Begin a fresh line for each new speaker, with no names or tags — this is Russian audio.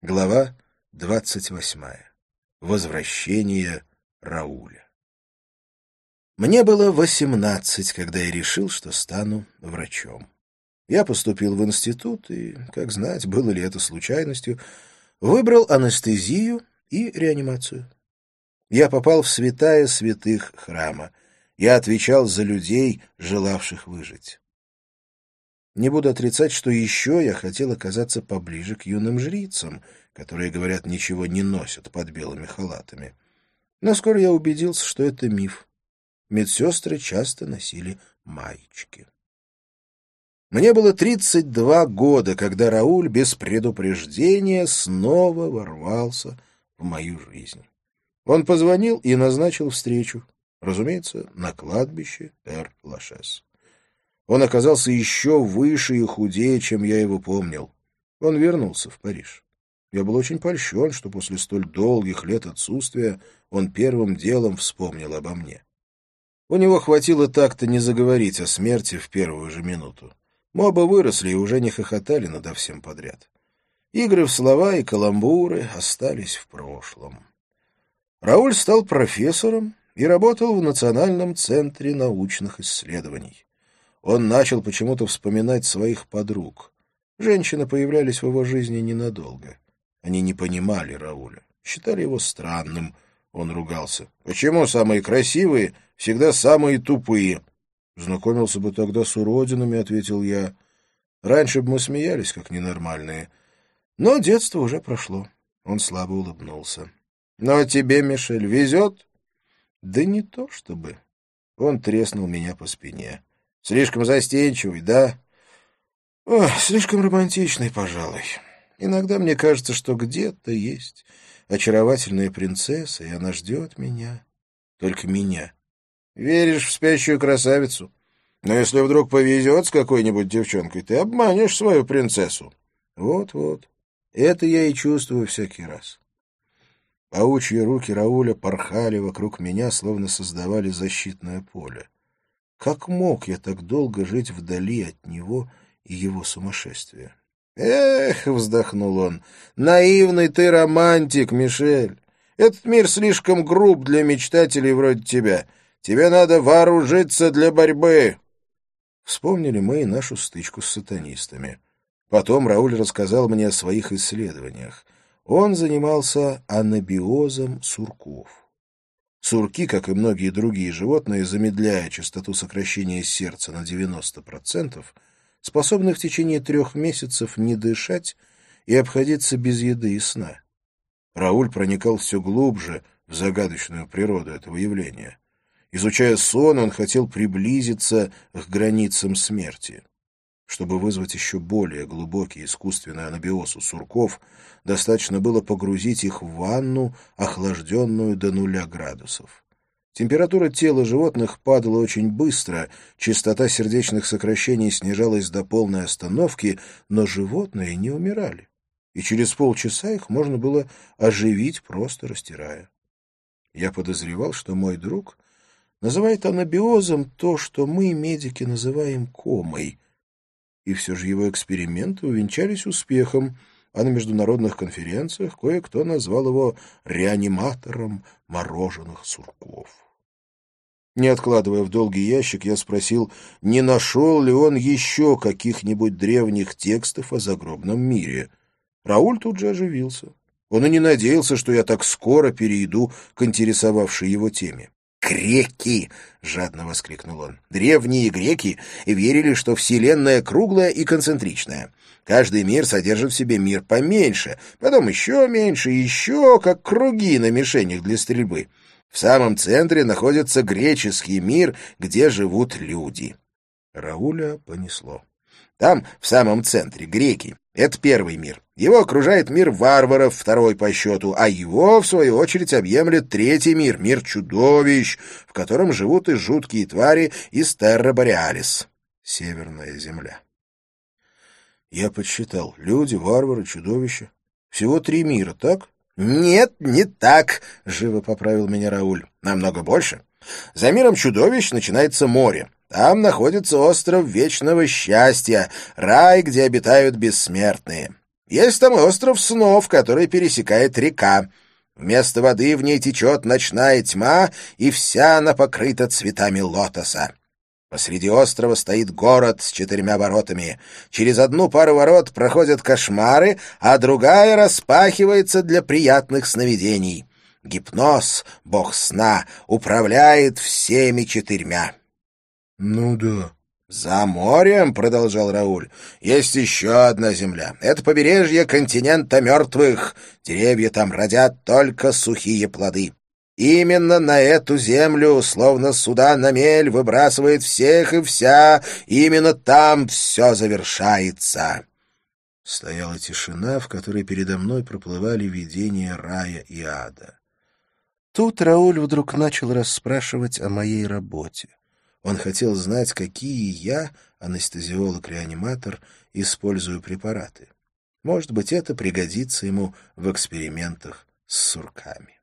Глава двадцать восьмая. Возвращение Рауля. Мне было восемнадцать, когда я решил, что стану врачом. Я поступил в институт и, как знать, было ли это случайностью, выбрал анестезию и реанимацию. Я попал в святая святых храма. Я отвечал за людей, желавших выжить. Не буду отрицать, что еще я хотел оказаться поближе к юным жрицам, которые, говорят, ничего не носят под белыми халатами. Но скоро я убедился, что это миф. Медсестры часто носили маечки. Мне было 32 года, когда Рауль без предупреждения снова ворвался в мою жизнь. Он позвонил и назначил встречу, разумеется, на кладбище Эр-Лашес. Он оказался еще выше и худее, чем я его помнил. Он вернулся в Париж. Я был очень польщен, что после столь долгих лет отсутствия он первым делом вспомнил обо мне. У него хватило так-то не заговорить о смерти в первую же минуту. Мы оба выросли и уже не хохотали надо всем подряд. Игры в слова и каламбуры остались в прошлом. Рауль стал профессором и работал в Национальном центре научных исследований он начал почему-то вспоминать своих подруг. Женщины появлялись в его жизни ненадолго. Они не понимали Рауля, считали его странным. Он ругался. «Почему самые красивые всегда самые тупые?» «Знакомился бы тогда с уродинами», — ответил я. «Раньше бы мы смеялись, как ненормальные. Но детство уже прошло». Он слабо улыбнулся. «Ну а тебе, Мишель, везет?» «Да не то чтобы». Он треснул меня по спине. Слишком застенчивый, да? Ох, слишком романтичный, пожалуй. Иногда мне кажется, что где-то есть очаровательная принцесса, и она ждет меня. Только меня. Веришь в спящую красавицу? Но если вдруг повезет с какой-нибудь девчонкой, ты обманешь свою принцессу. Вот-вот. Это я и чувствую всякий раз. Паучьи руки Рауля порхали вокруг меня, словно создавали защитное поле. Как мог я так долго жить вдали от него и его сумасшествия? «Эх!» — вздохнул он. «Наивный ты романтик, Мишель! Этот мир слишком груб для мечтателей вроде тебя. Тебе надо вооружиться для борьбы!» Вспомнили мы и нашу стычку с сатанистами. Потом Рауль рассказал мне о своих исследованиях. Он занимался анабиозом сурков. Сурки, как и многие другие животные, замедляя частоту сокращения сердца на 90%, способны в течение трех месяцев не дышать и обходиться без еды и сна. Рауль проникал все глубже в загадочную природу этого явления. Изучая сон, он хотел приблизиться к границам смерти. Чтобы вызвать еще более глубокий искусственный анабиоз у сурков, достаточно было погрузить их в ванну, охлажденную до нуля градусов. Температура тела животных падала очень быстро, частота сердечных сокращений снижалась до полной остановки, но животные не умирали, и через полчаса их можно было оживить, просто растирая. Я подозревал, что мой друг называет анабиозом то, что мы, медики, называем комой — и все же его эксперименты увенчались успехом, а на международных конференциях кое-кто назвал его реаниматором мороженых сурков. Не откладывая в долгий ящик, я спросил, не нашел ли он еще каких-нибудь древних текстов о загробном мире. Рауль тут же оживился. Он и не надеялся, что я так скоро перейду к интересовавшей его теме. «Греки!» — жадно воскликнул он. «Древние греки верили, что Вселенная круглая и концентричная. Каждый мир содержит в себе мир поменьше, потом еще меньше, еще как круги на мишенях для стрельбы. В самом центре находится греческий мир, где живут люди». Рауля понесло. Там, в самом центре, греки. Это первый мир. Его окружает мир варваров, второй по счету, а его, в свою очередь, объемлет третий мир, мир чудовищ, в котором живут и жуткие твари из Терра Северная Земля. Я подсчитал. Люди, варвары, чудовища. Всего три мира, так? Нет, не так, живо поправил меня Рауль. Намного больше. За миром чудовищ начинается море. Там находится остров Вечного Счастья, рай, где обитают бессмертные. Есть там остров снов, который пересекает река. Вместо воды в ней течет ночная тьма, и вся она покрыта цветами лотоса. Посреди острова стоит город с четырьмя воротами. Через одну пару ворот проходят кошмары, а другая распахивается для приятных сновидений. Гипноз, бог сна, управляет всеми четырьмя.
— Ну да,
«За морем, — продолжал Рауль, — есть еще одна земля. Это побережье континента мертвых. Деревья там родят только сухие плоды. Именно на эту землю, словно суда на мель, выбрасывает всех и вся. Именно там все завершается».
Стояла тишина, в которой передо мной проплывали видения рая и ада. Тут Рауль вдруг начал расспрашивать о моей работе. Он хотел знать, какие я, анестезиолог-реаниматор, использую препараты. Может быть, это пригодится ему в экспериментах с сурками.